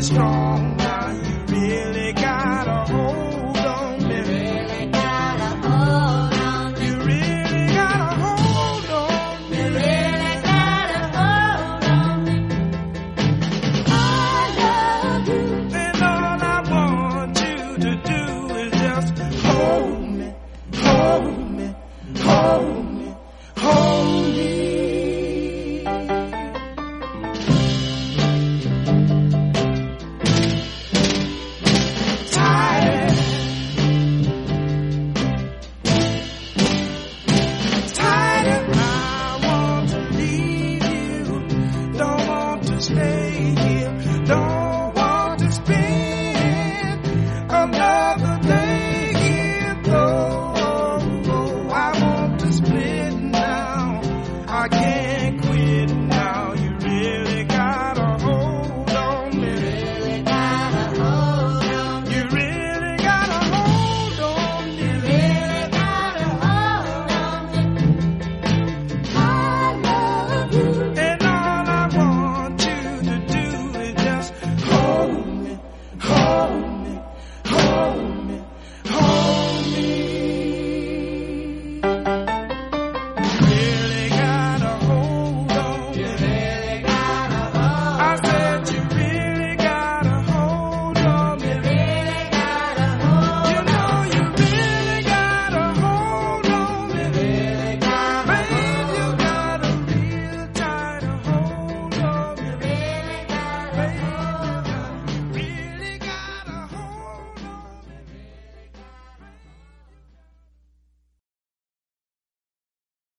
strong. Oh.